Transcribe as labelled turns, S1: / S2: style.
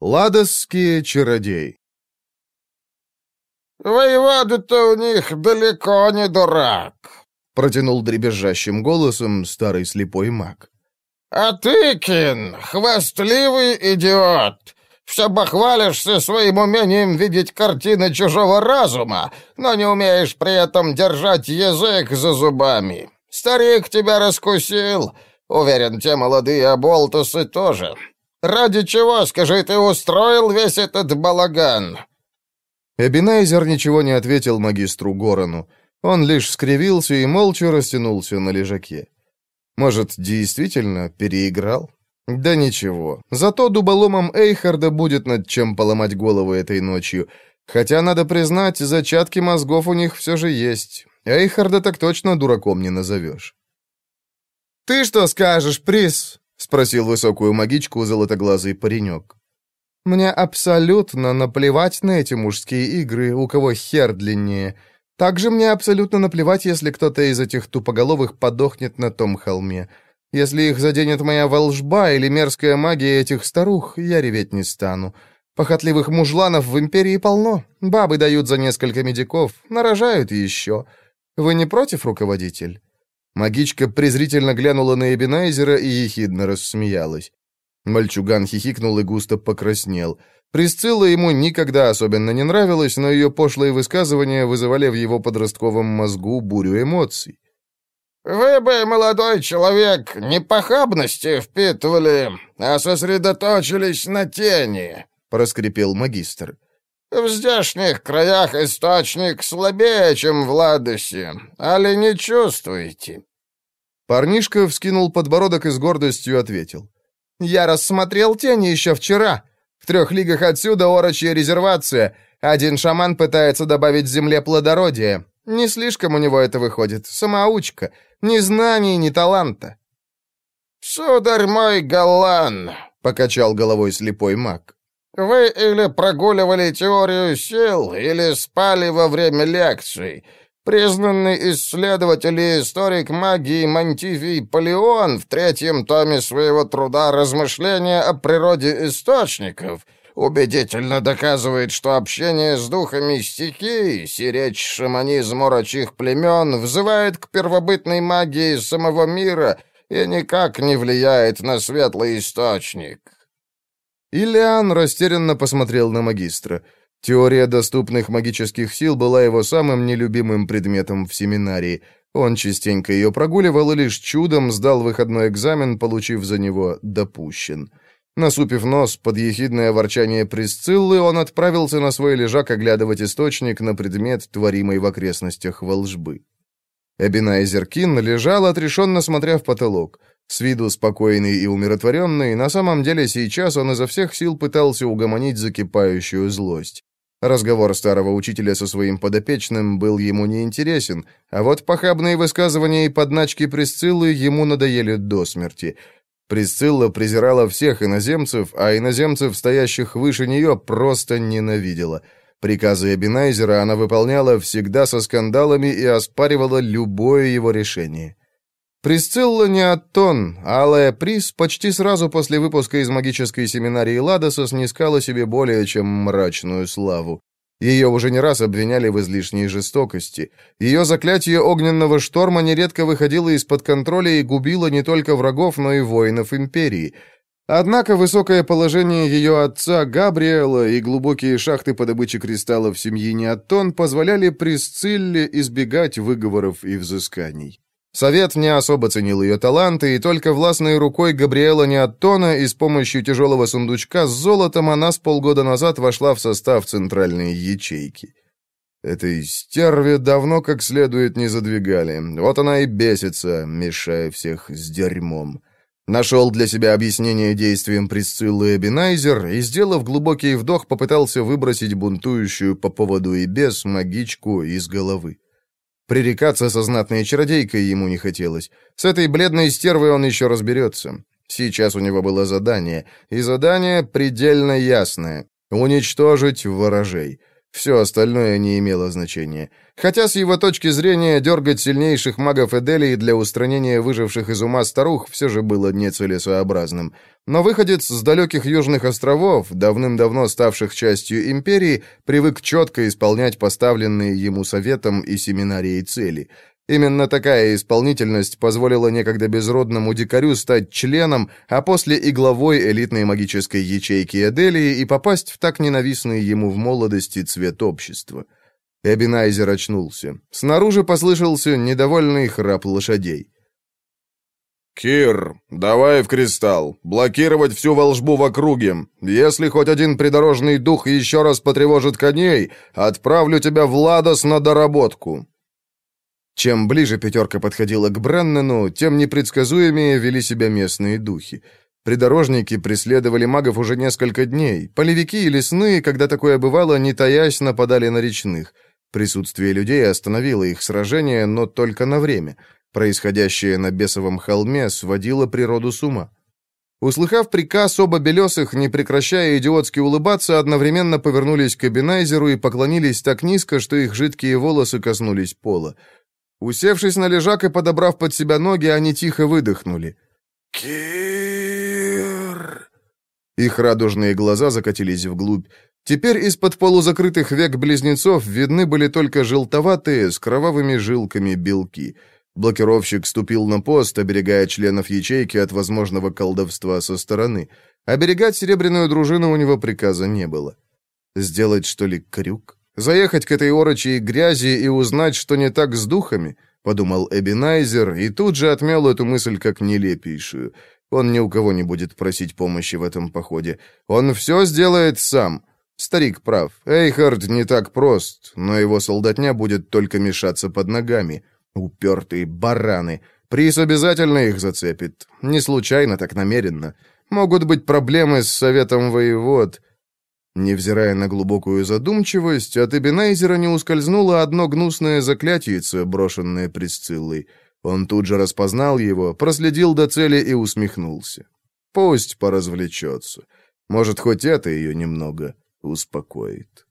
S1: Ладосские чародеи
S2: «Воевода-то у них далеко не дурак», — протянул дребезжащим голосом старый слепой маг. «А ты, Кин, хвастливый идиот! Все бахвалишься своим умением видеть картины чужого разума, но не умеешь при этом держать язык за зубами. Старик тебя раскусил. Уверен, те молодые оболтусы тоже. Ради чего, скажи, ты устроил весь этот балаган?»
S1: Эбинайзер ничего не ответил магистру Горану. Он лишь скривился и молча растянулся на лежаке. Может, действительно переиграл? Да ничего. Зато дуболомом Эйхарда будет над чем поломать голову этой ночью. Хотя, надо признать, зачатки мозгов у них все же есть. Эйхарда так точно дураком не назовешь. «Ты что скажешь, Прис?» — спросил высокую магичку золотоглазый паренек. Мне абсолютно наплевать на эти мужские игры, у кого хер длиннее. Также мне абсолютно наплевать, если кто-то из этих тупоголовых подохнет на том холме. Если их заденет моя волжба или мерзкая магия этих старух, я реветь не стану. Похотливых мужланов в империи полно. Бабы дают за несколько медиков, нарожают еще. Вы не против, руководитель?» Магичка презрительно глянула на Эбенайзера и ехидно рассмеялась. Мальчуган хихикнул и густо покраснел. Присцилла ему никогда особенно не нравилась, но ее пошлые высказывания вызывали в его подростковом мозгу бурю эмоций.
S2: «Вы бы, молодой человек, не похабности впитывали, а сосредоточились на тени», — проскрипел магистр. «В здешних краях источник слабее, чем в Ладосе, али не чувствуете?»
S1: Парнишка вскинул подбородок и с гордостью ответил. Я рассмотрел тени еще вчера. В трех лигах отсюда орочья резервация. Один шаман пытается добавить земле плодородие. Не слишком у него это выходит. Самоучка. Ни знаний, ни таланта.
S2: «Сударь мой Галлан», — покачал головой слепой маг, — «вы или прогуливали теорию сил, или спали во время лекций. Признанный исследователь и историк магии Мантифий Полеон в третьем томе своего труда «Размышления о природе источников» убедительно доказывает, что общение с духами стихий, сиречь шаманизм орочих племен, взывает к первобытной магии самого мира и никак не влияет на светлый источник.
S1: Ильян растерянно посмотрел на магистра — Теория доступных магических сил была его самым нелюбимым предметом в семинарии. Он частенько ее прогуливал и лишь чудом сдал выходной экзамен, получив за него «допущен». Насупив нос под ехидное ворчание Присциллы, он отправился на свой лежак оглядывать источник на предмет, творимой в окрестностях волжбы. Эбинайзер Кин лежал, отрешенно смотря в потолок. С виду спокойный и умиротворенный, на самом деле сейчас он изо всех сил пытался угомонить закипающую злость. Разговор старого учителя со своим подопечным был ему неинтересен, а вот похабные высказывания и подначки Присциллы ему надоели до смерти. Присцилла презирала всех иноземцев, а иноземцев, стоящих выше нее, просто ненавидела. Приказы Эбинайзера она выполняла всегда со скандалами и оспаривала любое его решение. Присцилла не Аттон, алая приз почти сразу после выпуска из магической семинарии Ладоса снискала себе более чем мрачную славу. Ее уже не раз обвиняли в излишней жестокости. Ее заклятие огненного шторма нередко выходило из-под контроля и губило не только врагов, но и воинов империи. Однако высокое положение ее отца Габриэла и глубокие шахты по добыче кристаллов семьи Неаттон позволяли Присцилле избегать выговоров и взысканий. Совет не особо ценил ее таланты, и только властной рукой Габриэла Неоттона и с помощью тяжелого сундучка с золотом она с полгода назад вошла в состав центральной ячейки. Этой стерве давно как следует не задвигали. Вот она и бесится, мешая всех с дерьмом. Нашел для себя объяснение действиям Присциллы Эбинайзер и, сделав глубокий вдох, попытался выбросить бунтующую по поводу и без магичку из головы. Пререкаться со знатной чародейкой ему не хотелось. С этой бледной стервой он еще разберется. Сейчас у него было задание, и задание предельно ясное — уничтожить ворожей. Все остальное не имело значения. Хотя с его точки зрения дергать сильнейших магов Эделии для устранения выживших из ума старух все же было нецелесообразным. Но выходец с далеких южных островов, давным-давно ставших частью империи, привык четко исполнять поставленные ему советом и семинарией цели — Именно такая исполнительность позволила некогда безродному дикарю стать членом, а после и главой элитной магической ячейки Эделии и попасть в так ненавистный ему в молодости цвет общества. Эбинайзер очнулся. Снаружи послышался недовольный храп лошадей.
S3: «Кир, давай в кристалл. Блокировать всю волжбу в округе. Если хоть один придорожный дух еще раз потревожит коней, отправлю тебя в Ладос на доработку».
S1: Чем ближе пятерка подходила к Бреннену, тем непредсказуемее вели себя местные духи. Придорожники преследовали магов уже несколько дней. Полевики и лесные, когда такое бывало, не таясь, нападали на речных. Присутствие людей остановило их сражение, но только на время. Происходящее на бесовом холме сводило природу с ума. Услыхав приказ, оба белесых, не прекращая идиотски улыбаться, одновременно повернулись к Эбинайзеру и поклонились так низко, что их жидкие волосы коснулись пола. Усевшись на лежак и подобрав под себя ноги, они тихо выдохнули.
S2: «Кир!»
S1: Их радужные глаза закатились вглубь. Теперь из-под полузакрытых век близнецов видны были только желтоватые, с кровавыми жилками белки. Блокировщик ступил на пост, оберегая членов ячейки от возможного колдовства со стороны. Оберегать серебряную дружину у него приказа не было. Сделать, что ли, крюк? Заехать к этой орочей грязи и узнать, что не так с духами, подумал Эбинайзер и тут же отмел эту мысль как нелепейшую. Он ни у кого не будет просить помощи в этом походе. Он все сделает сам. Старик прав. Эйхард не так прост, но его солдатня будет только мешаться под ногами. Упертые бараны. Приз обязательно их зацепит. Не случайно, так намеренно. Могут быть проблемы с советом воевод. Невзирая на глубокую задумчивость, от Эбенайзера не ускользнуло одно гнусное заклятиеце, брошенное Присциллой. Он тут же распознал его, проследил до цели и усмехнулся. Пусть поразвлечется. Может, хоть это ее немного успокоит.